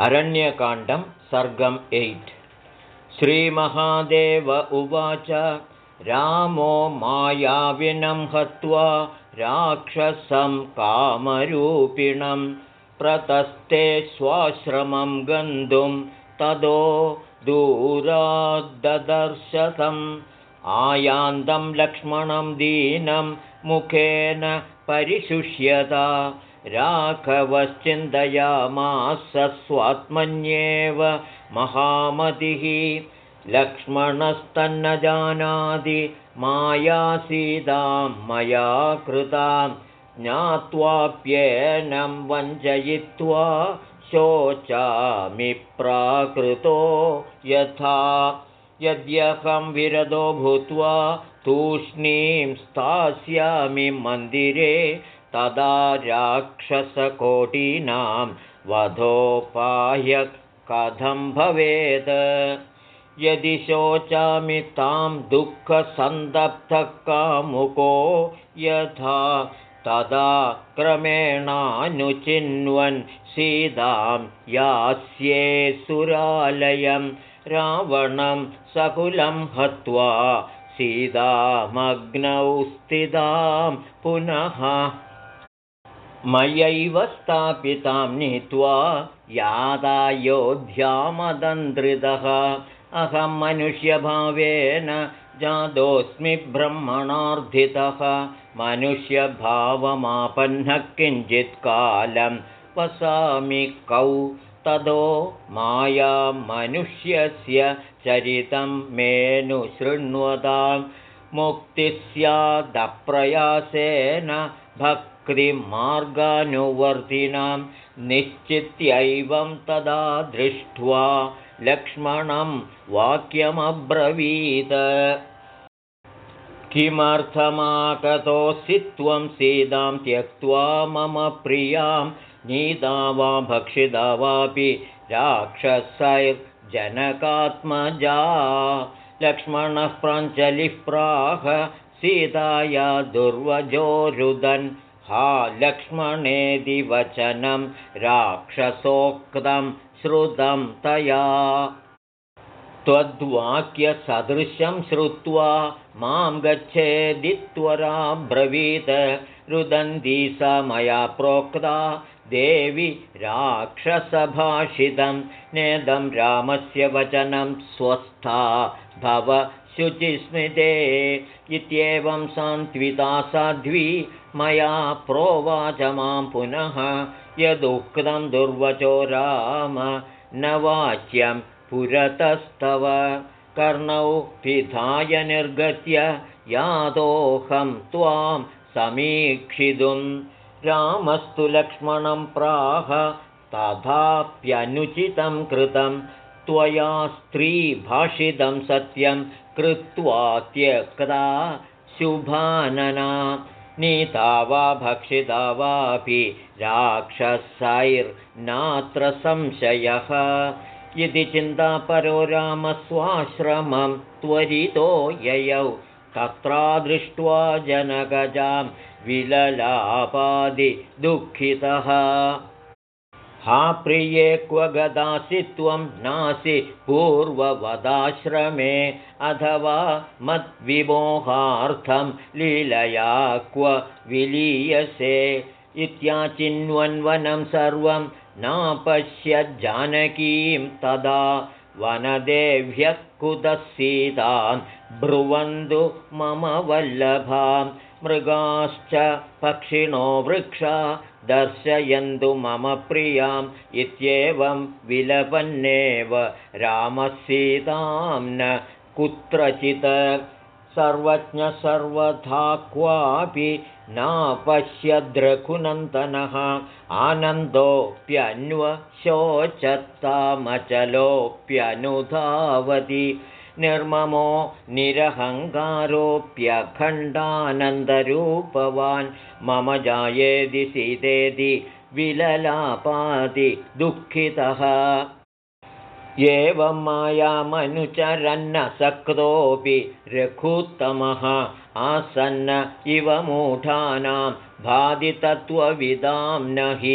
अरण्यकाण्डं सर्गम् एय्ट्। श्रीमहादेव उवाच रामो मायाविनं हत्वा राक्षसं कामरूपिणं प्रतस्ते स्वाश्रमं गन्तुं तदो दूराद्दर्शतम्। आयान्तं लक्ष्मणं दीनं मुखेन परिशुष्यता राघवश्चिन्तयामास स्वात्मन्येव महामतिः। लक्ष्मणस्तन्न जानाति मायासीतां मया कृतां ज्ञात्वाप्येनं वञ्चयित्वा शोचामि प्राकृतो यथा। यद्यहं विरदो भूत्वा तूष्णीं स्थास्यामि मन्दिरे तदा राक्षसकोटीनां वधोपाय कथं भवेत् यदि शोचामि तां दुःखसन्दप्तः कामुको यथा तदा क्रमेणानुचिन्वन् सीतां यास्ये सुरालयं रावणं सकुलं हत्वा सीतामग्नौ स्थितां पुनः मयैव स्थापितां नीत्वा यादायोध्यामदन्द्रितः। अहं मनुष्यभावेन जातोऽस्मि ब्रह्मणार्थितः मनुष्यभावमापन्नः किञ्चित्कालं वसामि कौ। ततो माया मनुष्यस्य चरितं मेनुशृण्वतां मुक्तिः स्यादप्रयासेन भक् कृतिमार्गानुवर्तिनां निश्चित्यैवं तदा दृष्ट्वा लक्ष्मणं वाक्यमब्रवीत्। किमर्थमाकतोऽसि त्वं सीतां त्यक्त्वा मम प्रियां नीता वा भक्षिता वापि राक्षसैर्जनकात्मजा। लक्ष्मणः प्राञ्जलिः प्राह सीताया दुर्वजोरुदन् हा लक्ष्मणेदि वचनं राक्षसोक्तं श्रुतं तया। त्वद्वाक्यसदृशं श्रुत्वा मां गच्छेदित्वराब्रवीत् रुदन्ती स मया प्रोक्ता देवि राक्षसभाषितं। नेदं रामस्य वचनं स्वस्था भव शुचिस्मिते इत्येवं सान्त्विता साध्वी मया प्रोवाच मां पुनः यदुक्तं दुर्वचो राम न वाच्यं पुरतस्तव। कर्णौ पिधाय निर्गत्य यादोऽहं त्वां समीक्षितुं रामस्तु लक्ष्मणं प्राह तथाप्यनुचितं कृतं त्वया स्त्रीभाषितं सत्यं कृत्वा त्यक्ता शुभानना। नीता वा भक्षिता वापि राक्षसैर्नात्र संशयः। इति चिन्तापरो रामस्वाश्रमं त्वरितो ययौ। तत्रादृष्ट्वा जनगजां विललापादिदुःखितः हा प्रिये क्व गदासि त्वं नासि पूर्ववदाश्रमे। अथवा मद्विमोहार्थं लीलया क्व विलीयसे। इत्याचिन्वन्वनं सर्वं नापश्य जानकीं तदा वनदेव्यः कुतः सीतां ब्रुवन्तु मम वल्लभां मृगाश्च पक्षिणो वृक्षा दर्शयन्तु मम प्रियाम् इत्येवं विलपन्नेव रामसीतां न कुत्रचित् सर्वज्ञसर्वथा क्वापि नापश्यद्रघुनन्दनः आनन्दोऽप्यन्वशोचत्तामचलोऽप्यनुधावति निर्ममो निरहङ्कारोऽप्यखण्डानन्दरूपवान् मम जायेदि सीतेति विललापादि दुःखितः एवं मायामनुचरन्नसक्तोऽपि रघुत्तमः आसन्न इव मूढानां बाधितत्वविदां न हि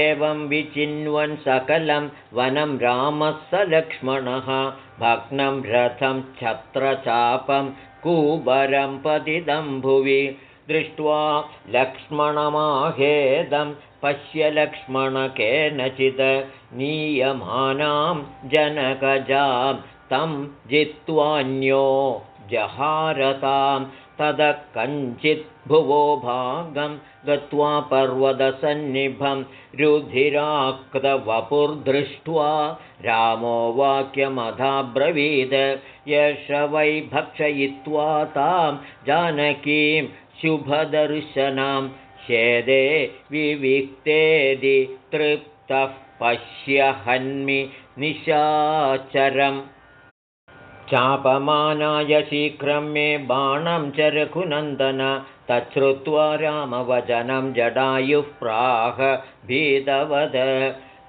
एवं विचिन्वन् सकलं वनं रामः स लक्ष्मणः भग्नं रथं छत्रचापं कूबरं पतितं भुवि दृष्ट्वा लक्ष्मणमाहेदं पश्य लक्ष्मणकेनचित् नीयमानां जनकजां तं जित्वान्यो जहारतां ततः कञ्चित् भुवो भागं गत्वा पर्वतसन्निभं रुधिराक्तवपुर्दृष्ट्वा रामो वाक्यमधाब्रवीद यश वै भक्षयित्वा तां जानकीं शुभदर्शनां शेदे विविक्तेदि तृप्तः पश्यहन्मि निशाचरम्। चापमानाय शीघ्रं मे बाणं च रघुनन्दन। तच्छ्रुत्वा रामवचनं जडायुः प्राह भीतवद।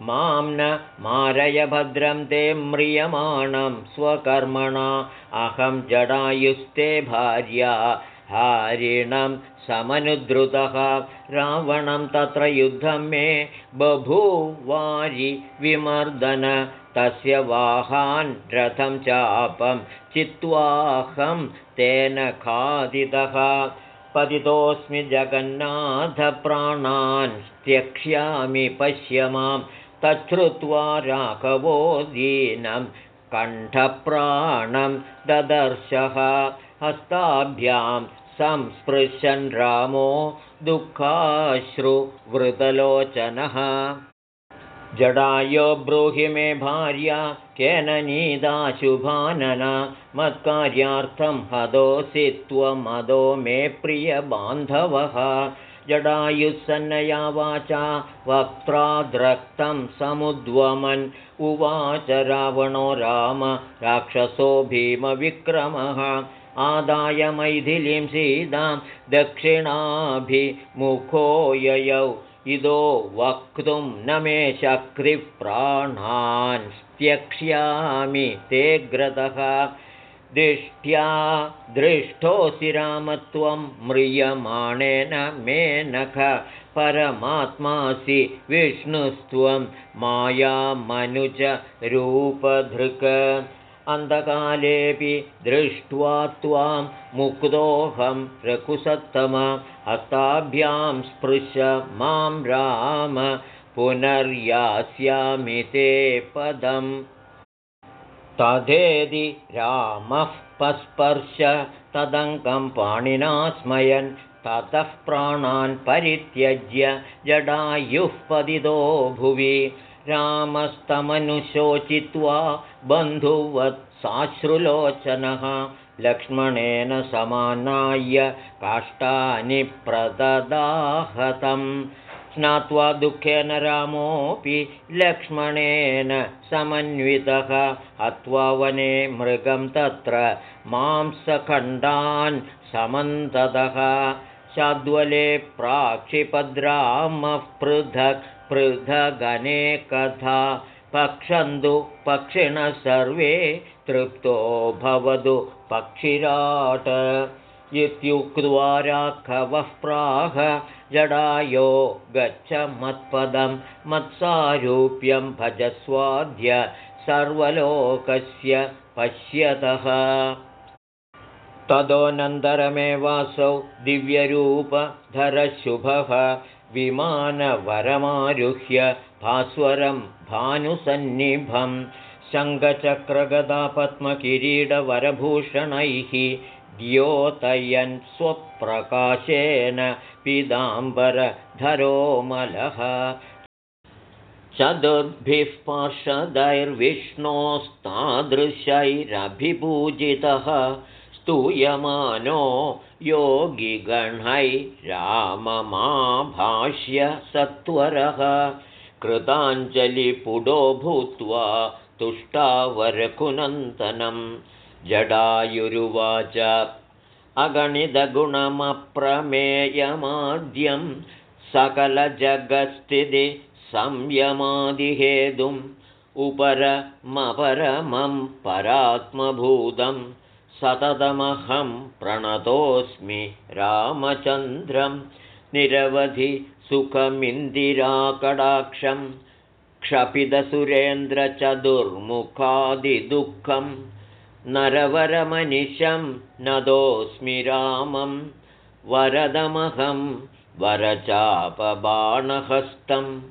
मां न मारय भद्रं ते म्रियमाणं स्वकर्मणा। अहं जडायुस्ते भार्या हारिणं समनुद्रुतः। रावणं तत्र युद्धं मे बभूवारि विमर्दन। तस्य वाहान् रथं चापं चित्वाहं तेन खादितः। पतितोऽस्मि जगन्नाथप्राणान् त्यक्ष्यामि पश्य मां तच्छ्रुत्वा राघवो दीनं कण्ठप्राणं ददर्शः। हस्ताभ्यां संस्पृशन् रामो दुःखाश्रुवृतलोचनः। जडायो ब्रूहि मे भार्या केन नीदाशुभानन मत्कार्यार्थं हदोऽसि त्वमदो मे प्रियबान्धवः। जडायुस्सन्नया वाचा वक्त्राद्रक्तं समुद्वमन् उवाच रावणो राम राक्षसो भीमविक्रमः आदाय मैथिलीं सीतां दक्षिणाभिमुखो ययौ इदो वक्तुं न मे शक्तिप्राणान्। त्यक्ष्यामि ते ग्रतः। दिष्ट्या दृष्टोऽसि रामत्वं म्रियमाणेन मे नख। परमात्मासि विष्णुस्त्वं मायामनुजरूपधृक् अन्धकालेऽपि दृष्ट्वा त्वां मुक्तोऽहं रघुसत्तम। हस्ताभ्यां स्पृश मां राम पुनर्यास्यामि ते पदम्। तथेदि रामः पस्पर्श तदङ्कं पाणिना स्मयन् ततः प्राणान् परित्यज्य जडायुः पदितो भुवि रामस्तमनुशोचित्वा बन्धुवत् साश्रुलोचनः लक्ष्मणेन समानाय काष्ठानि प्रददाहतं स्नात्वा दुःखेन रामोऽपि लक्ष्मणेन समन्वितः। हत्वा वने मृगं तत्र मांसखण्डान् समन्ततः शाद्वले प्राक्षिपद्रामः पृथक् पृथगने कथा। पक्षन्तु पक्षिणः सर्वे तृप्तो भवतु पक्षिराट। इत्युक्त्वा राघवः प्राह जडायो गच्छ मत्पदं मत्सारूप्यं भजस्वाद्य सर्वलोकस्य पश्यतः तदोनन्तरमेवासौ दिव्यरूपधरशुभः विमानवरमारुह्य भास्वरं भानुसन्निभं शङ्खचक्रगदापद्मकिरीडवरभूषणैः द्योतयन् स्वप्रकाशेन पिदाम्बरधरोमलः चतुर्भिः पार्षदैर्विष्णोस्तादृशैरभिपूजितः स्तूयमानो योगिगणैराममाभाष्य सत्वरः। कृताञ्जलिपुडो भूत्वा तुष्टावरकुनन्दनं। जडायुरुवाच अगणितगुणमप्रमेयमाद्यं सकलजगस्थितिसंयमादिहेतुं उपरमपरमं परात्मभूतं सततमहं प्रणतोऽस्मि रामचन्द्रं। निरवधि सुखमिन्दिराकडाक्षं क्षपितसुरेन्द्रचतुर्मुखादिदुःखं। नरवरमनिशं नदोऽस्मि रामं वरदमहं वरचापबाणहस्तं।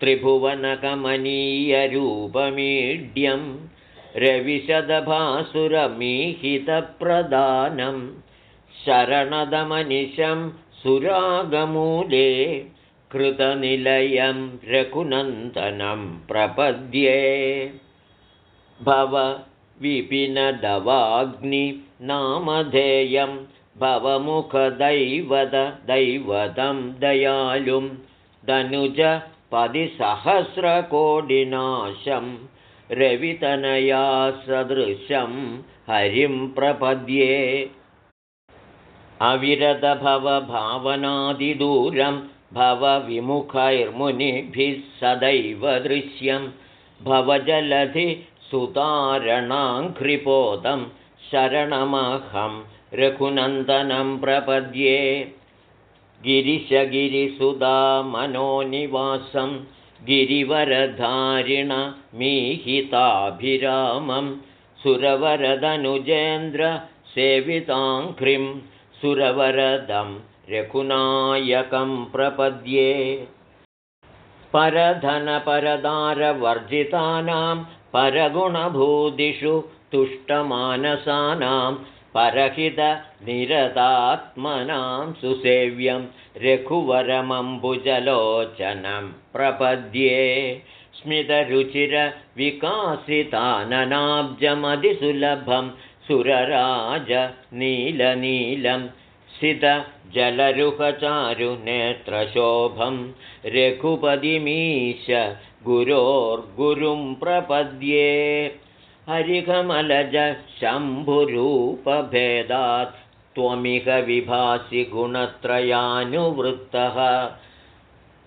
त्रिभुवनकमनीयरूपमीड्यं रविशदभासुरमीहितप्रदानं शरणदमनिशं सुरागमूले कृतनिलयं रघुनन्दनं प्रपद्ये। भव विपिनदवाग्निनामधेयं भवमुखदैवतदैवतं दयालुं दनुजपदिसहस्रकोटिनाशं रवितनया सदृशं हरिं प्रपद्ये। अविरतभवभावनादिदूरं भवविमुखैर्मुनिभिः सदैव दृश्यं। भवजलधि सुतारणाङ्घ्रिपोतं शरणमहं रघुनन्दनं प्रपद्ये। गिरिशगिरिसुधा मनोनिवासं गिरिवरधारिणमीहिताभिरामं सुरवरदनुजेन्द्रसेविताङ्घ्रिं सुरवरदं रघुनायकं प्रपद्ये। परधनपरदारवर्जितानां परगुणभूतिषु तुष्टमानसानां परहितनिरतात्मनां सुसेव्यं रघुवरमम्बुजलोचनं प्रपद्ये स्मितरुचिरविकासिताननाब्जमधिसुलभं सुरराजनीलनीलं सितजलरुहचारुनेत्रशोभं रघुपतिमीश गुरोर्गुरुं प्रपद्ये हरिकमलज शम्भुरूपभेदात् त्वमिह विभासि गुणत्रयानुवृत्तः।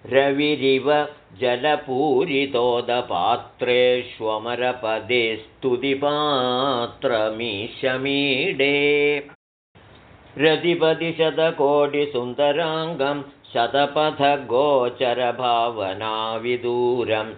रविरिव जलपूरितोदपात्रेष्वमरपदे स्तुतिपात्रमीशमीडे। रतिपतिशतकोटिसुन्दराङ्गं शतपथगोचरभावनाविदूरं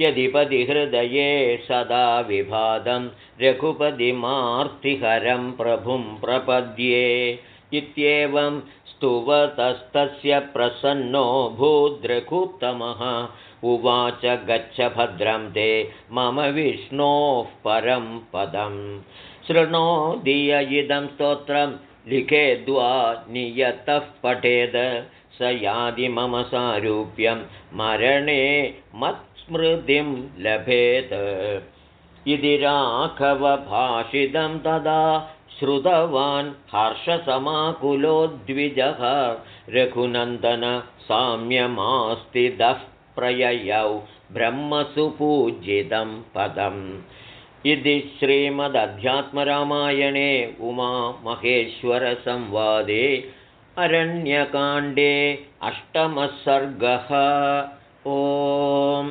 यदिपतिहृदये सदा विभादं रघुपतिमार्तिहरं प्रभुं प्रपद्ये। इत्येवं स्तुवतस्तस्य प्रसन्नो भूद्रघुत्तमः उवाच गच्छ भद्रं ते मम विष्णोः परं पदं। शृणोदीय इदं स्तोत्रं लिखेद्वा नियतः पठेद। स यादि मम सारूप्यं मरणे मत्स्मृतिं लभेत्। इति राघवभाषितं तदा श्रुतवान् हर्षसमाकुलोद्विजः। रघुनन्दनसाम्यमास्तिदः प्रययौ ब्रह्मसुपूजितं पदम्। इति श्रीमदध्यात्मरामायणे उमामहेश्वरसंवादे अरण्यकाण्डे अष्टमः सर्गः। ओम्